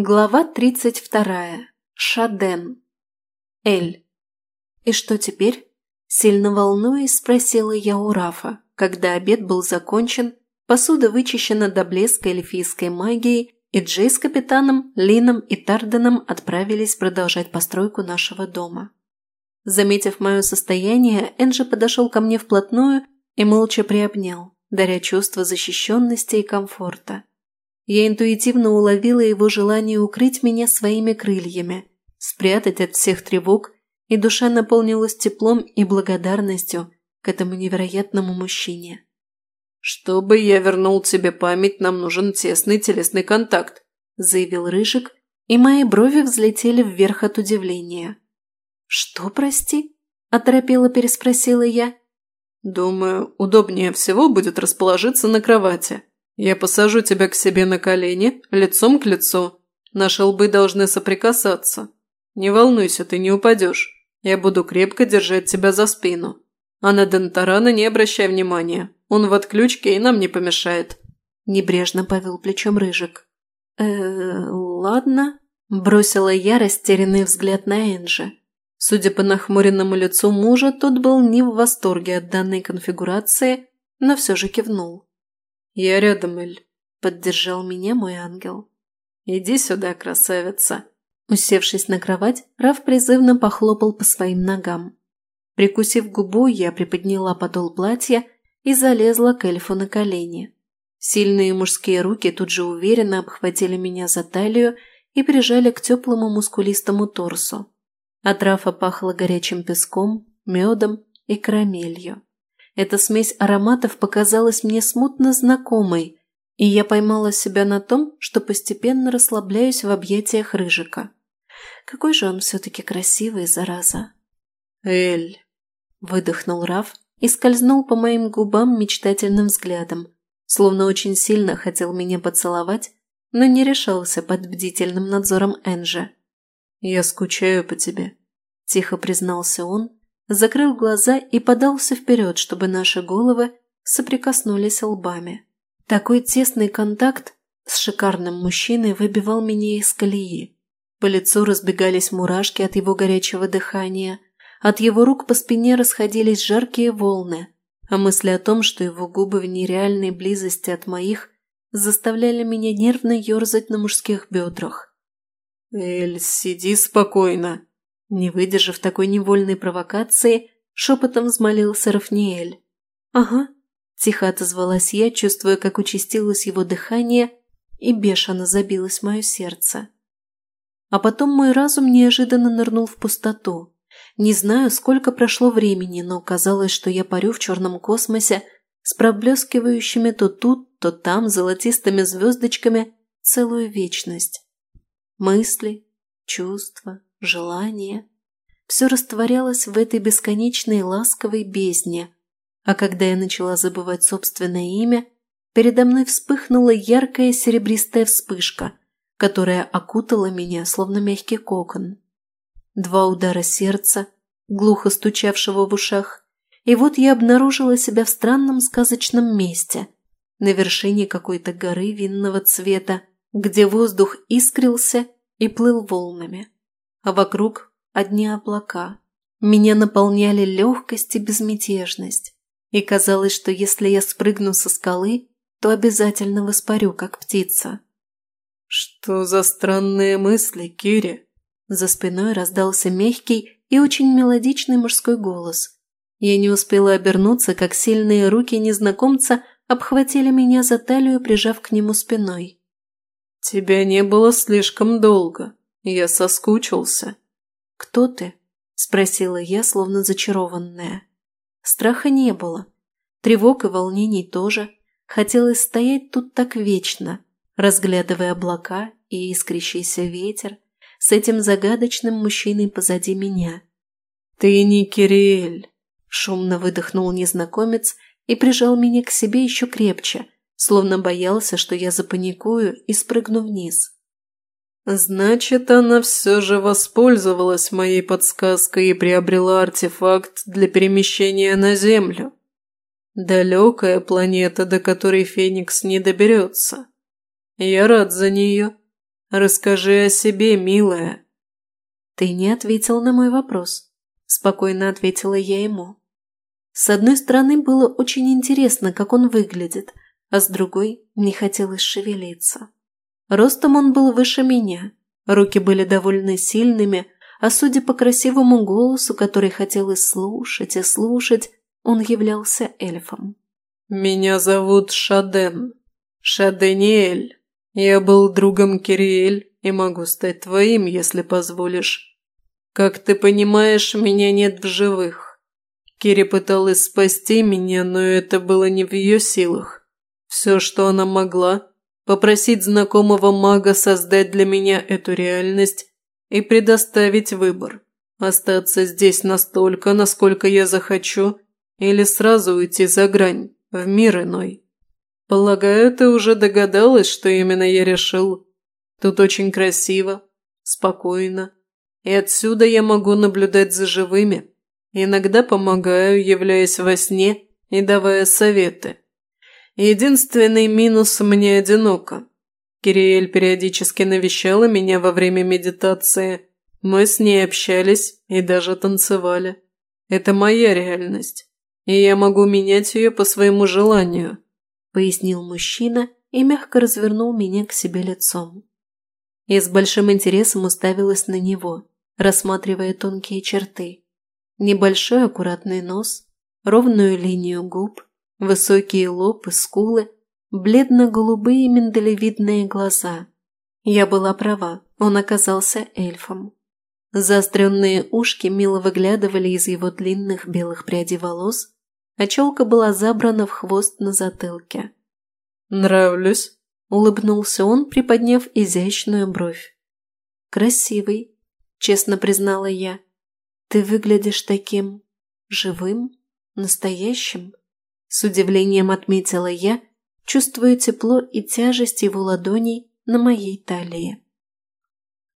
Глава тридцать вторая. Шаден. Эль. «И что теперь?» Сильно волнуясь, спросила я у Рафа, когда обед был закончен, посуда вычищена до блеска эльфийской магии, и Джей с капитаном, Лином и Тарденом отправились продолжать постройку нашего дома. Заметив мое состояние, Энджи подошел ко мне вплотную и молча приобнял, даря чувство защищенности и комфорта. Я интуитивно уловила его желание укрыть меня своими крыльями, спрятать от всех тревог, и душа наполнилась теплом и благодарностью к этому невероятному мужчине. «Чтобы я вернул тебе память, нам нужен тесный телесный Я посажу тебя к себе на колени, лицом к лицу. Наши лбы должны соприкасаться. Не волнуйся, ты не упадешь. Я буду крепко держать тебя за спину. А на Дентарана не обращай внимания. Он в отключке и нам не помешает». Небрежно повел плечом Рыжик. э, ладно». Бросила я растерянный взгляд на Энжи. Судя по нахмуренному лицу мужа, тот был не в восторге от данной конфигурации, но все же кивнул. Я рядом, Эль», — поддержал меня мой ангел. «Иди сюда, красавица». Усевшись на кровать, Раф призывно похлопал по своим ногам. Прикусив губу, я приподняла подол платья и залезла к эльфу на колени. Сильные мужские руки тут же уверенно обхватили меня за талию и прижали к теплому мускулистому торсу. От Рафа пахло горячим песком, медом и карамелью. Эта смесь ароматов показалась мне смутно знакомой, и я поймала себя на том, что постепенно расслабляюсь в объятиях Рыжика. Какой же он все-таки красивый, зараза. «Эль!» – выдохнул Раф и скользнул по моим губам мечтательным взглядом, словно очень сильно хотел меня поцеловать, но не решался под бдительным надзором Энжи. «Я скучаю по тебе», – тихо признался он, закрыл глаза и подался вперед, чтобы наши головы соприкоснулись лбами. Такой тесный контакт с шикарным мужчиной выбивал меня из колеи. По лицу разбегались мурашки от его горячего дыхания, от его рук по спине расходились жаркие волны, а мысли о том, что его губы в нереальной близости от моих, заставляли меня нервно ерзать на мужских бедрах. «Эль, сиди спокойно», не выдержав такой невольной провокации, шепотом взмолился Сарафниэль. «Ага», – тихо отозвалась я, чувствуя, как участилось его дыхание и бешено забилось мое сердце. А потом мой разум неожиданно нырнул в пустоту. Не знаю, сколько прошло времени, но казалось, что я парю в черном космосе с проблескивающими то тут, то там золотистыми звездочками целую вечность. Мысли, чувства, желание. Все растворялось в этой бесконечной ласковой бездне. А когда я начала забывать собственное имя, передо мной вспыхнула яркая серебристая вспышка, которая окутала меня, словно мягкий кокон. Два удара сердца, глухо стучавшего в ушах, и вот я обнаружила себя в странном сказочном месте, на вершине какой-то горы винного цвета, где воздух искрился и плыл волнами а вокруг одни облака. Меня наполняли легкость и безмятежность. И казалось, что если я спрыгну со скалы, то обязательно воспарю, как птица. «Что за странные мысли, Кири?» За спиной раздался мягкий и очень мелодичный мужской голос. Я не успела обернуться, как сильные руки незнакомца обхватили меня за талию, прижав к нему спиной. «Тебя не было слишком долго», я соскучился. Кто ты? Спросила я, словно зачарованная. Страха не было. Тревог и волнений тоже. Хотелось стоять тут так вечно, разглядывая облака и искрящийся ветер с этим загадочным мужчиной позади меня. «Ты не Кирель? шумно выдохнул незнакомец и прижал меня к себе еще крепче, словно боялся, что я запаникую и спрыгну вниз. Значит, она все же воспользовалась моей подсказкой и приобрела артефакт для перемещения на Землю. Далекая планета, до которой Феникс не доберется. Я рад за нее. Расскажи о себе, милая. Ты не ответил на мой вопрос. Спокойно ответила я ему. С одной стороны, было очень интересно, как он выглядит, а с другой – не хотелось шевелиться. Ростом он был выше меня, руки были довольно сильными, а судя по красивому голосу, который хотелось слушать и слушать, он являлся эльфом. «Меня зовут Шаден. Шадениэль. Я был другом Кириэль и могу стать твоим, если позволишь. Как ты понимаешь, меня нет в живых. Кири пыталась спасти меня, но это было не в ее силах. Все, что она могла, попросить знакомого мага создать для меня эту реальность и предоставить выбор – остаться здесь настолько, насколько я захочу, или сразу уйти за грань, в мир иной. Полагаю, ты уже догадалась, что именно я решил. Тут очень красиво, спокойно, и отсюда я могу наблюдать за живыми. Иногда помогаю, являясь во сне и давая советы единственный минус мне одиноко. Кириэль периодически навещала меня во время медитации. Мы с ней общались и даже танцевали. Это моя реальность, и я могу менять ее по своему желанию», – пояснил мужчина и мягко развернул меня к себе лицом. Я с большим интересом уставилась на него, рассматривая тонкие черты. Небольшой аккуратный нос, ровную линию губ, высокие лоб и скулы, бледно-голубые миндалевидные глаза. Я была права, он оказался эльфом. Заостренные ушки мило выглядывали из его длинных белых прядей волос, а челка была забрана в хвост на затылке. «Нравлюсь», – улыбнулся он, приподняв изящную бровь. «Красивый», – честно признала я. «Ты выглядишь таким живым, настоящим». С удивлением отметила я, чувствуя тепло и тяжесть его ладоней на моей талии.